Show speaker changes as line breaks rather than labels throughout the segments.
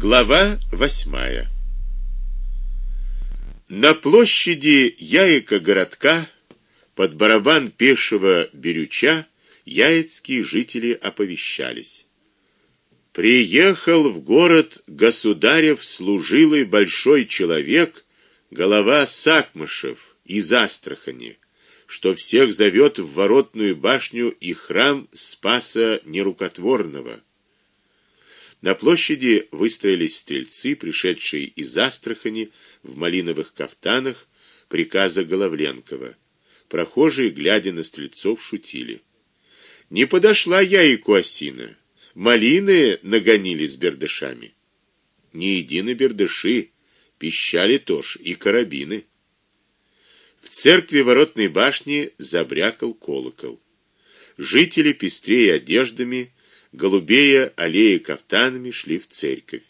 Глава восьмая. На площади Яйка городка под барабан пешего берюча яицкие жители оповещались. Приехал в город государев служилый большой человек, голова Сакмышев из Астрахани, что всех зовет в воротную башню и храм Спаса Нерукотворного на площади выстроились стрельцы, пришедшие из Астрахани в малиновых кафтанах приказа Головленкова. Прохожие, глядя на стрельцов, шутили. Не подошла я и осина. Малины нагонили с бердышами. Не едины бердыши, пищали тоже и карабины. В церкви воротной башни забрякал колокол. Жители пестрее одеждами голубея аллеи кафтанами шли в церковь.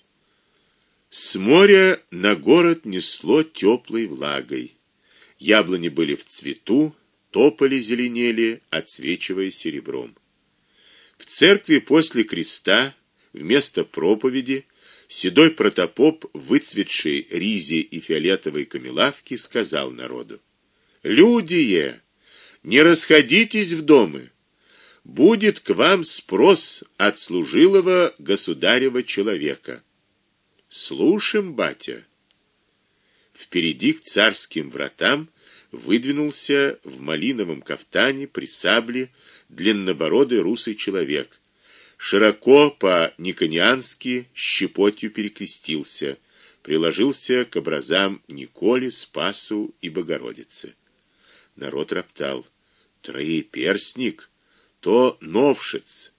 С моря на город несло теплой влагой. Яблони были в цвету, тополи зеленели, отсвечивая серебром. В церкви после креста вместо проповеди седой протопоп, выцветший ризе и фиолетовой камелавки, сказал народу: "Люди, не расходитесь в дома будет к вам спрос от служилого государева человека. Слушаем, батя. Впереди к царским вратам выдвинулся в малиновом кафтане при сабле длиннобородый русый человек. Широко по-никониански щепотью перекрестился, приложился к образам Николе, Спасу и Богородицы. Народ роптал: "Троеперстник!" То новшец.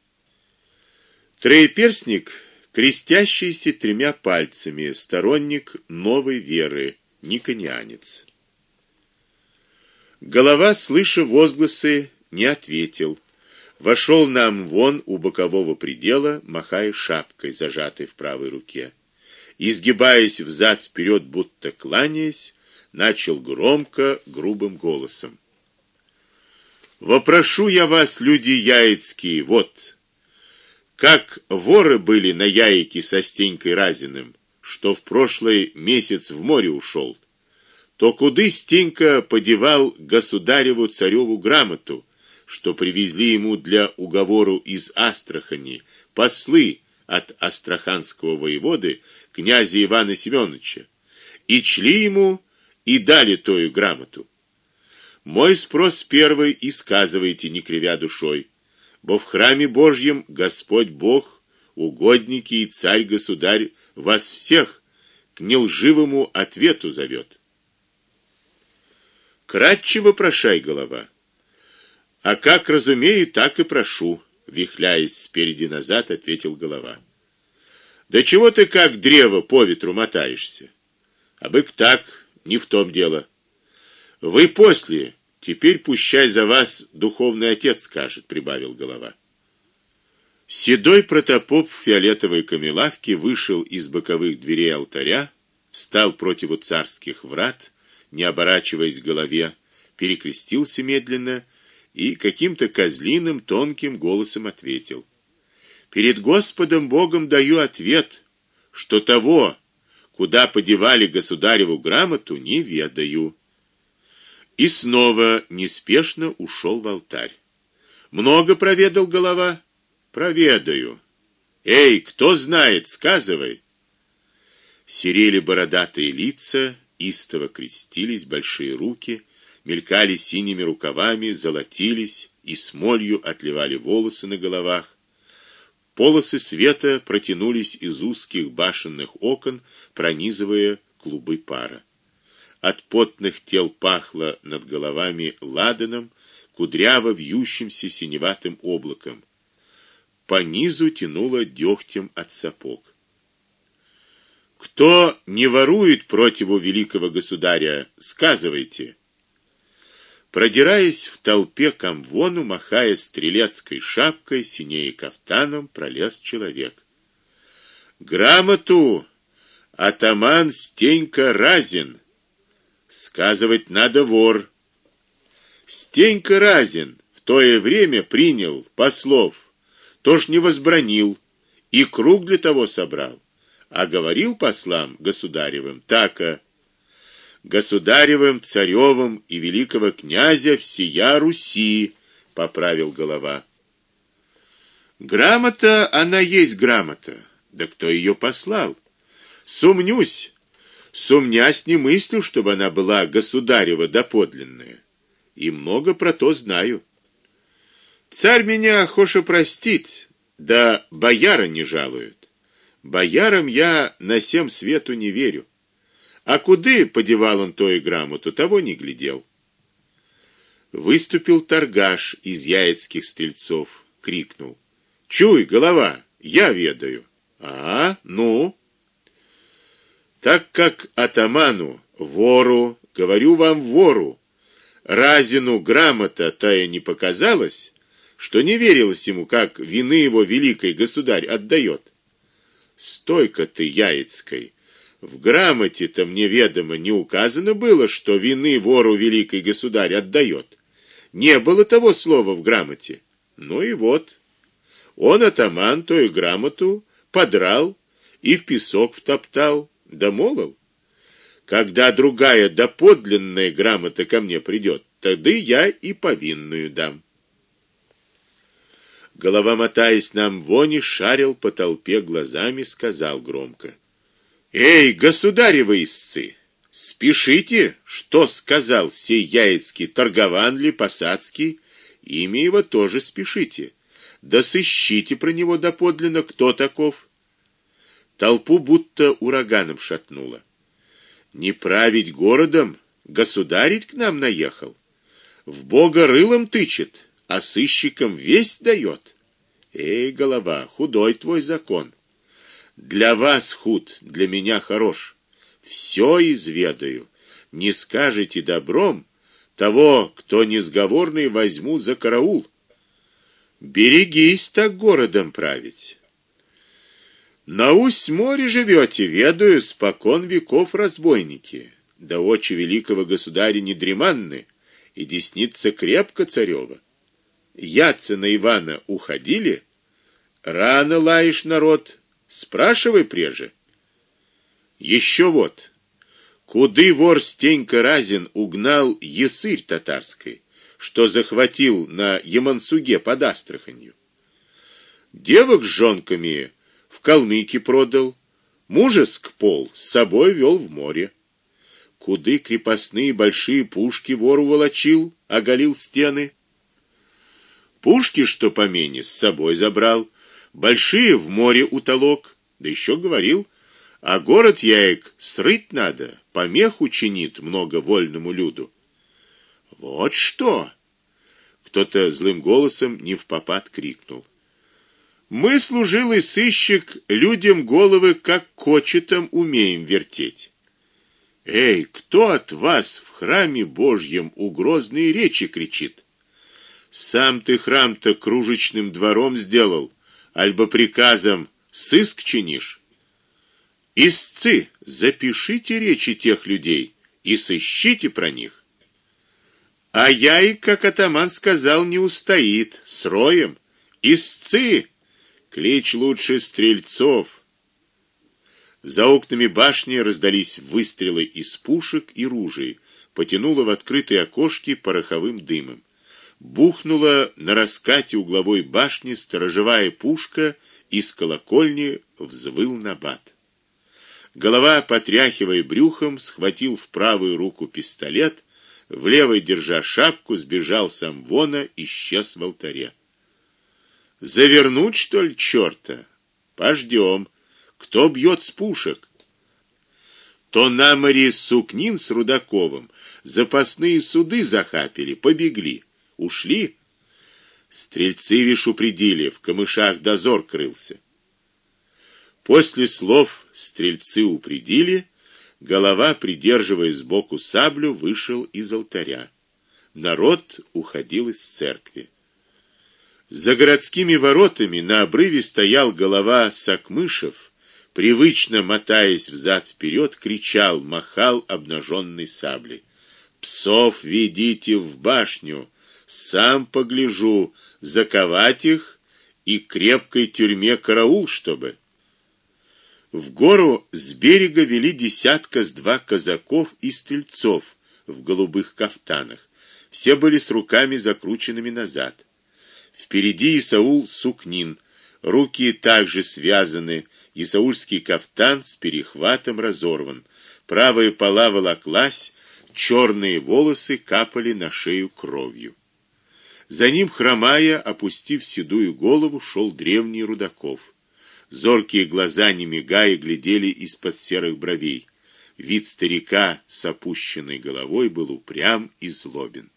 Троеперстник, крестящийся тремя пальцами, сторонник новой веры, никонианец. Голова, слыша возгласы, не ответил. Вошел нам вон у бокового предела, махая шапкой, зажатой в правой руке. Изгибаясь взад вперед, будто кланяясь, начал громко, грубым голосом: Вопрошу я вас, люди яицкие, вот как воры были на яйке со Стенькой Разиным, что в прошлый месяц в море ушел, то куды Стенька подевал государеву цареву грамоту, что привезли ему для уговору из Астрахани послы от астраханского воеводы князя Ивана Семёновича, и чли ему и дали тою грамоту. Мой спрос первый и сказывайте, не кривя душой, бо в храме Божьем Господь Бог, угодники и царь-государь вас всех к нелживому ответу зовет. Кратче прошай, голова. А как разумею, так и прошу, вихляясь спереди назад, ответил голова. Да чего ты как древо по ветру мотаешься? А бык так, не в том дело. Вы после Теперь пущай за вас духовный отец скажет, прибавил голова. Седой протопоп в фиолетовой камелавке вышел из боковых дверей алтаря, встал против царских врат, не оборачиваясь к голове, перекрестился медленно и каким-то козлиным тонким голосом ответил: Перед Господом Богом даю ответ, что того, куда подевали государеву грамоту, не ведаю. И снова неспешно ушел в алтарь. Много проведал голова? Проведаю. Эй, кто знает, сказывай. Серели бородатые лица, истово крестились большие руки, мелькали синими рукавами, золотились и смолью отливали волосы на головах. Полосы света протянулись из узких башенных окон, пронизывая клубы пара. От потных тел пахло над головами ладаном, кудряво вьющимся синеватым облаком. По низу тянуло дёгтем от сапог. Кто не ворует противу великого государя, сказывайте. Продираясь в толпе камвону, махая стрелецкой шапкой, синей кафтаном, пролез человек. Грамоту атаман Стенька Разин Сказывать надо вор. Стенька Разин в тое время принял послов, тоже не возбранил и круг для того собрал, а говорил послам государевым така государевым, царевым и великого князя всея Руси, поправил голова. Грамота, она есть грамота. Да кто ее послал? Сумнюсь. Сумнясь не мыслю, чтобы она была государева доподлинная. И много про то знаю. Царь меня хоша простит, да бояра не жалуют. Боярам я на всем свету не верю. А куды подевал он то и грамоту, того не глядел. Выступил торгаш из яицких стрельцов, крикнул: "Чуй, голова, я ведаю". А, ну. Так как атаману, вору, говорю вам вору, Разину грамота тая не показалась, что не верилось ему, как вины его великий государь отдает. Стойка ты яицкой. В грамоте-то мне ведомо не указано было, что вины вору великий государь отдает. Не было того слова в грамоте. Ну и вот. Он атаман то и грамоту подрал и в песок втоптал, да молол. Когда другая доподлинная грамота ко мне придет, тогда я и повинную дам. Голова мотаясь нам вони шарил по толпе глазами, сказал громко: "Эй, государевы истцы, спешите, что сказал сей яицкий торгован ли посадский, имя его тоже спешите. Да сыщите про него доподлинно, кто таков". Толпу будто ураганом шатнуло. Не править городом, государить к нам наехал. В бога рылом тычет, а сыщикам весть дает. Эй, голова, худой твой закон. Для вас худ, для меня хорош. Все изведаю. Не скажете добром, того, кто несговорный, возьму за караул. Берегись так городом править. На усть море живете, ведаю, спокон веков разбойники. Да очи великого государя не дреманны, и десница крепко царева. Яцы на Ивана уходили? Рано лаешь народ, спрашивай преже. Еще вот. Куды вор Стенька Разин угнал есырь татарской, что захватил на Ямансуге под Астраханью? Девок с жонками в Калмыке продал, мужеск пол с собой вел в море. Куды крепостные большие пушки вору волочил, оголил стены. Пушки, что помене, с собой забрал, большие в море утолок, да еще говорил, а город яек срыть надо, помех учинит много вольному люду. Вот что! Кто-то злым голосом не в попад крикнул. Мы служилый сыщик людям головы как кочетом умеем вертеть. Эй, кто от вас в храме Божьем угрозные речи кричит? Сам ты храм-то кружечным двором сделал, альбо приказом сыск чинишь. Истцы, запишите речи тех людей и сыщите про них. А я и как атаман сказал, не устоит, с роем. Истцы Клич лучше стрельцов. За окнами башни раздались выстрелы из пушек и ружей, потянуло в открытые окошки пороховым дымом. Бухнула на раскате угловой башни сторожевая пушка, из колокольни взвыл набат. Голова, потряхивая брюхом, схватил в правую руку пистолет, в левой держа шапку, сбежал сам вона, исчез в алтаре. Завернуть что ли чёрта? Пождём. Кто бьет с пушек? То на море Сукнин с Рудаковым запасные суды захапили, побегли, ушли. Стрельцы вишь упредили, в камышах дозор крылся. После слов стрельцы упредили, голова, придерживая сбоку саблю, вышел из алтаря. Народ уходил из церкви. За городскими воротами на обрыве стоял голова Сакмышев, привычно мотаясь взад вперед, кричал, махал обнаженной саблей: "Псов ведите в башню, сам погляжу, заковать их и крепкой тюрьме караул, чтобы". В гору с берега вели десятка с два казаков и стрельцов в голубых кафтанах. Все были с руками закрученными назад. Впереди Исаул Сукнин, руки также связаны, исаульский кафтан с перехватом разорван. Правая пола волоклась, черные волосы капали на шею кровью. За ним хромая, опустив седую голову, шел древний Рудаков. Зоркие глаза не мигая глядели из-под серых бровей. Вид старика с опущенной головой был упрям и злобен.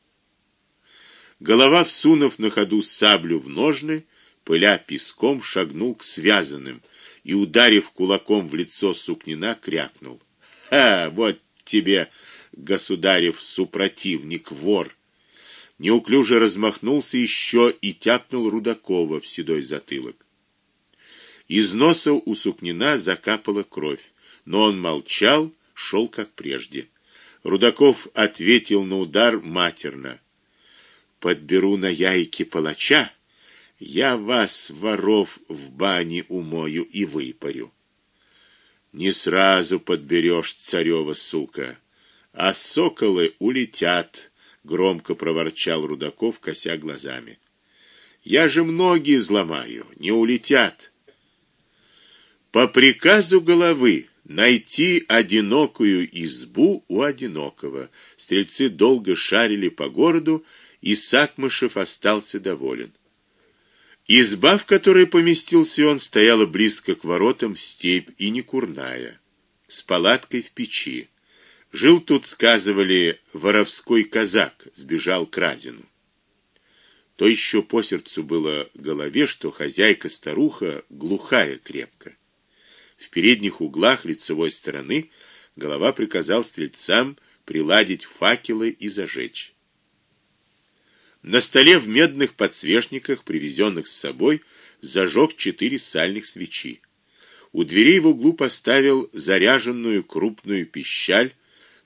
Голова, всунув на ходу саблю в ножны, пыля песком шагнул к связанным и ударив кулаком в лицо Сукнина, крякнул: "Ха, вот тебе, государев супротивник, вор!" Неуклюже размахнулся еще и тяпнул Рудакова в седой затылок. Из носа у Сукнина закапала кровь, но он молчал, шел как прежде. Рудаков ответил на удар матерно: "Подберу на яйки палача, я вас, воров, в бане умою и выпарю". Не сразу подберешь царева сука, а соколы улетят, громко проворчал Рудаков, кося глазами. Я же многие взломаю, не улетят. По приказу головы найти одинокую избу у одинокого. Стрельцы долго шарили по городу, и Сакмышев остался доволен. Изба, в которой поместился он, стояла близко к воротам в степь и не курная, с палаткой в печи. Жил тут, сказывали, воровской казак, сбежал к Разину. То еще по сердцу было голове, что хозяйка старуха глухая крепко. В передних углах лицевой стороны голова приказал стрельцам приладить факелы и зажечь. На столе в медных подсвечниках, привезенных с собой, зажег четыре сальных свечи. У дверей в углу поставил заряженную крупную пищаль,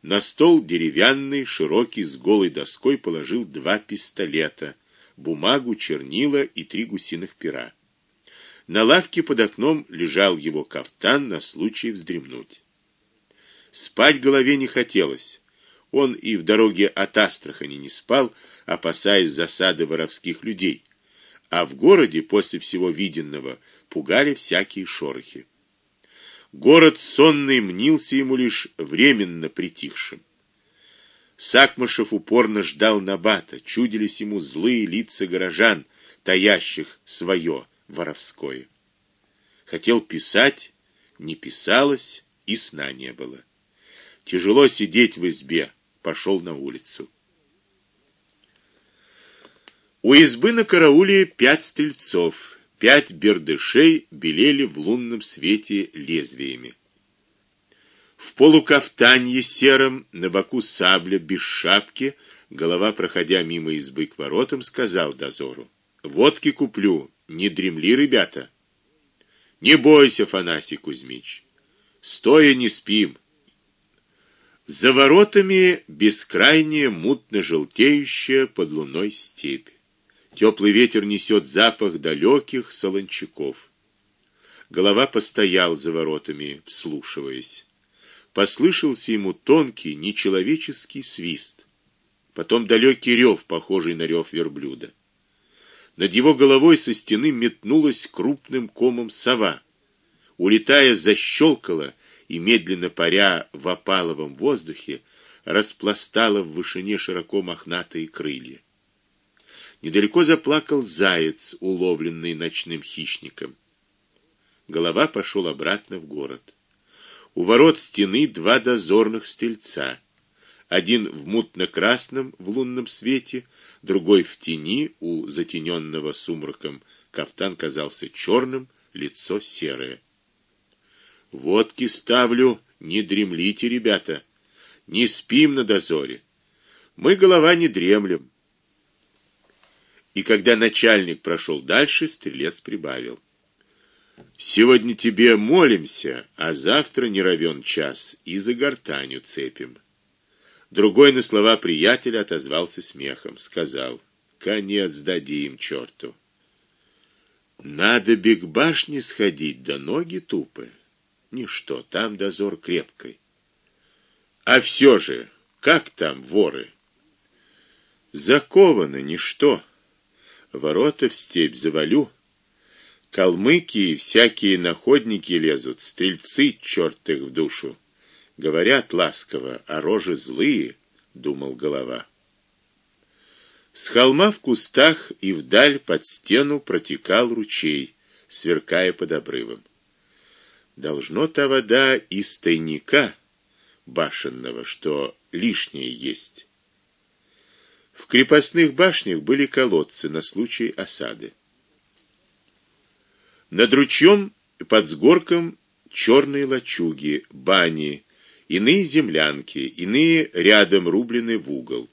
на стол деревянный, широкий с голой доской положил два пистолета, бумагу, чернила и три гусиных пера. На лавке под окном лежал его кафтан на случай вздремнуть. Спать голове не хотелось. Он и в дороге от Астрахани не спал, опасаясь засады воровских людей. А в городе после всего виденного пугали всякие шорохи. Город сонный мнился ему лишь временно притихшим. Сакмышев упорно ждал набата, чудились ему злые лица горожан, таящих свое воровское. Хотел писать, не писалось, и сна не было. Тяжело сидеть в избе, пошел на улицу. У избы на карауле пять стрельцов, пять бердышей белели в лунном свете лезвиями. В полукафтанье сером, на боку сабля без шапки, голова, проходя мимо избы к воротам, сказал дозору: "Водки куплю, не дремли, ребята. Не бойся, Афанасий Кузьмич. Стоя не спим. За воротами бескрайняя мутно желтеющая под луной степь. Теплый ветер несет запах далеких солончаков. Голова постоял за воротами, вслушиваясь. Послышался ему тонкий, нечеловеческий свист. Потом далекий рев, похожий на рев верблюда. Над его головой со стены метнулась крупным комом сова. Улетая, защелкала и медленно паря в опаловом воздухе, распластала в вышине широко мохнатые крылья. Недалеко заплакал заяц, уловленный ночным хищником. Голова пошел обратно в город. У ворот стены два дозорных стрельца один в мутно-красном в лунном свете, другой в тени у затененного сумраком. Кафтан казался черным, лицо серое. Водки ставлю, не дремлите, ребята. Не спим на дозоре. Мы голова не дремлем. И когда начальник прошел дальше, стрелец прибавил: Сегодня тебе молимся, а завтра не равен час и за гортанью цепим. Другой на слова приятеля отозвался смехом, сказал: "Конец дадим черту. Надо бег башни сходить, да ноги тупы. ничто, там дозор крепкий. А все же, как там воры? Закованы ничто. Ворота в степь завалю. Калмыки и всякие находники лезут, стрельцы, черт их в душу. Говорят ласково, а рожи злые, думал голова. С холма в кустах и вдаль под стену протекал ручей, сверкая под обрывом. Должно та вода из тайника башенного, что лишнее есть. В крепостных башнях были колодцы на случай осады. Над ручьем под сгорком черные лачуги, бани, иные землянки, иные рядом рублены в угол.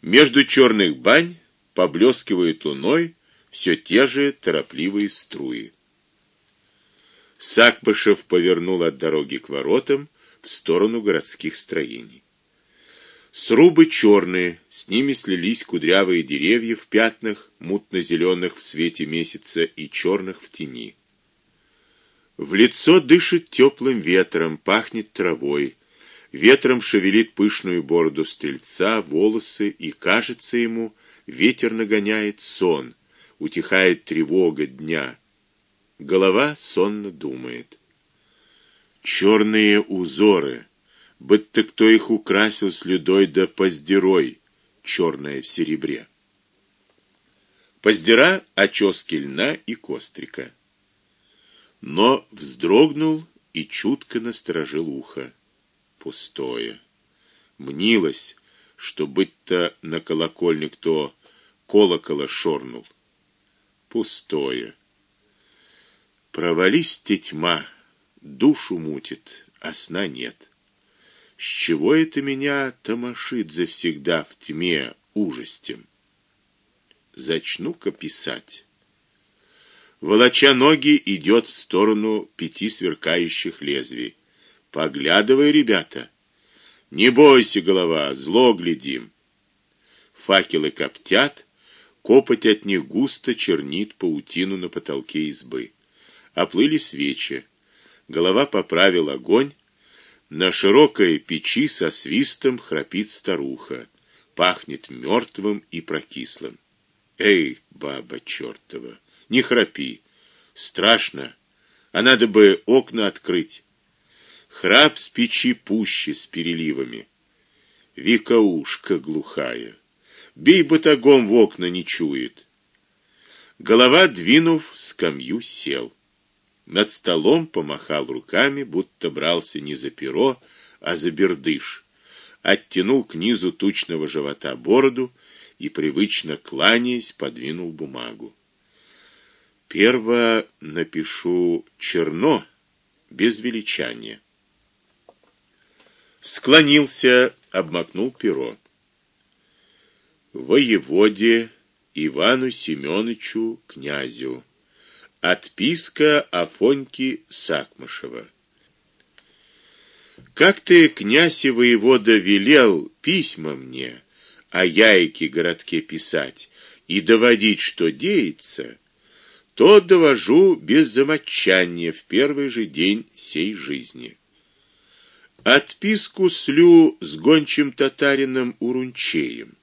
Между черных бань поблескивают луной все те же торопливые струи. Сакпышев повернул от дороги к воротам в сторону городских строений. Срубы черные, с ними слились кудрявые деревья в пятнах, мутно зеленых в свете месяца и черных в тени. В лицо дышит теплым ветром, пахнет травой. Ветром шевелит пышную бороду стрельца, волосы, и кажется ему, ветер нагоняет сон, утихает тревога дня. Голова сонно думает. Черные узоры, будто кто их украсил слюдой да поздерой, черное в серебре. Поздера очёски льна и кострика. Но вздрогнул и чутко насторожил ухо пустое. Мнилось, что быть-то на колокольне кто колокола шорнул. Пустое. Провались тьма, душу мутит, а сна нет. С чего это меня томошит завсегда в тьме ужастем? Зачну-ка писать. Волоча ноги идет в сторону пяти сверкающих лезвий. Поглядывай, ребята. Не бойся, голова, зло глядим. Факелы коптят, копоть от них густо чернит паутину на потолке избы. Оплыли свечи. Голова поправил огонь. На широкой печи со свистом храпит старуха. Пахнет мертвым и прокислым. Эй, баба чёртова, не храпи. Страшно. А надо бы окна открыть. Храп с печи пуще с переливами. Викаушка глухая. Бей батагом в окна не чует. Голова двинув скамью сел. Над столом помахал руками, будто брался не за перо, а за бердыш. Оттянул к низу тучного живота бороду и привычно кланяясь подвинул бумагу. Перво напишу черно без величания склонился, обмакнул перо. Воеводе Ивану Семёнычу князю. Отписка Афоньки Сакмышева. Как ты, князь и воевода, велел письма мне о яйке городке писать и доводить, что деется, то довожу без замочания в первый же день сей жизни. Отписку слю с гончим татарином Урунчеем.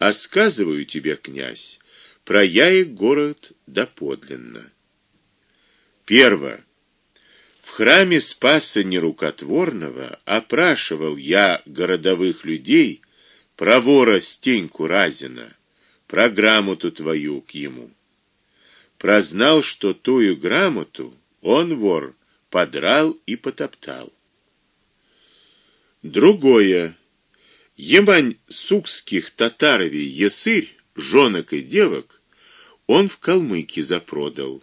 А сказываю тебе, князь, про яик город доподлинно. Перво. В храме Спаса нерукотворного опрашивал я городовых людей про вора Стеньку Разина, про грамоту твою к ему. Прознал, что тую грамоту он вор подрал и потоптал. Другое. Ебань сукских татаровей есырь, жонок и девок он в Калмыки запродал,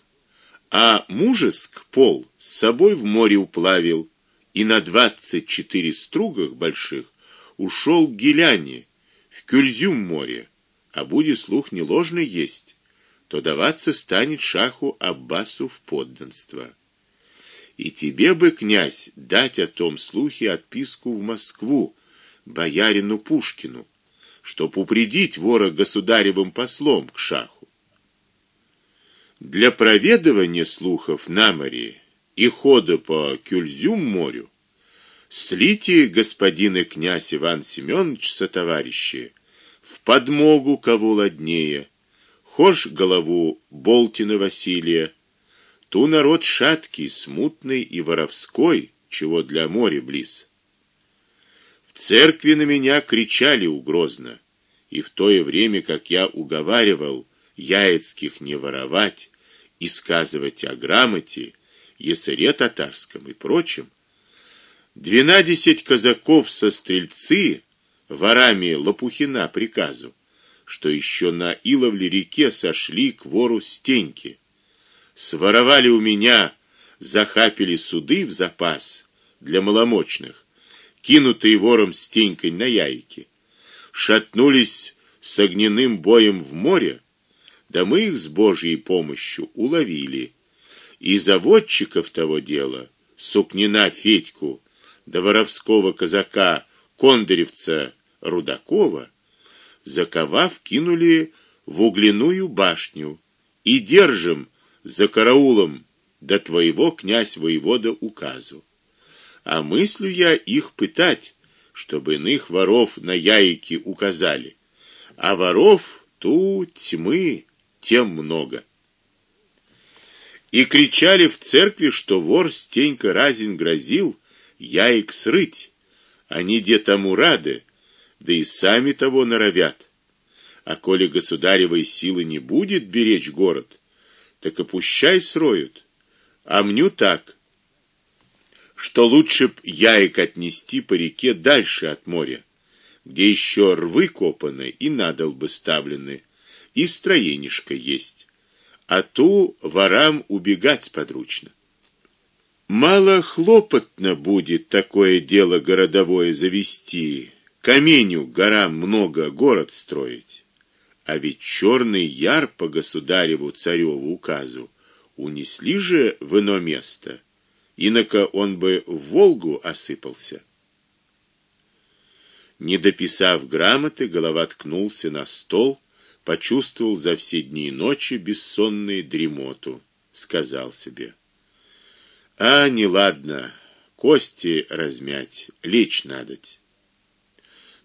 а мужеск пол с собой в море уплавил и на двадцать четыре стругах больших ушел к Геляне, в Кюльзюм море, а будет слух не ложный есть, то даваться станет шаху Аббасу в подданство. И тебе бы, князь, дать о том слухе отписку в Москву боярину Пушкину, чтоб упредить вора государевым послом к шаху. Для проведывания слухов на море и хода по Кюльзюм морю, слите господин и князь Иван Семёнович со товарищи в подмогу кого ладнее, хошь голову Болтина Василия, ту народ шаткий, смутный и воровской, чего для моря близ. Церкви на меня кричали угрозно, и в то время, как я уговаривал яицких не воровать и сказывать о грамоте, есаре татарском и прочем, двенадцать казаков со стрельцы ворами Лопухина приказу, что еще на Иловле реке сошли к вору Стеньки. Своровали у меня, захапили суды в запас для маломочных, кинутые вором Стенькой на яйки. Шатнулись с огненным боем в море, да мы их с Божьей помощью уловили. И заводчиков того дела, Сукнина Федьку, да воровского казака Кондыревца Рудакова, заковав, кинули в угляную башню и держим за караулом до твоего князь воевода указу. А мыслю я их пытать, чтобы иных воров на яйки указали. А воров ту тьмы тем много. И кричали в церкви, что вор Стенька Разин грозил яик срыть. Они де тому рады, да и сами того норовят. А коли государевой силы не будет беречь город, так и пущай сроют. А мню так, что лучше б яик отнести по реке дальше от моря, где еще рвы копаны и надолбы ставлены, и строенишко есть. А ту ворам убегать подручно. Мало хлопотно будет такое дело городовое завести, каменю горам много город строить. А ведь черный яр по государеву цареву указу унесли же в ино место. Иноко он бы в Волгу осыпался. Не дописав грамоты, голова ткнулся на стол, почувствовал за все дни и ночи бессонную дремоту, сказал себе: "А, не ладно, кости размять, лечь надоть".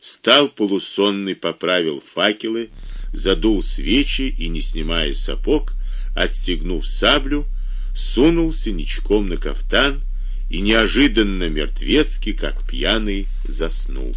Встал полусонный, поправил факелы, задул свечи и, не снимая сапог, отстегнув саблю, сунулся ничком на кафтан и неожиданно мертвецки, как пьяный, заснул.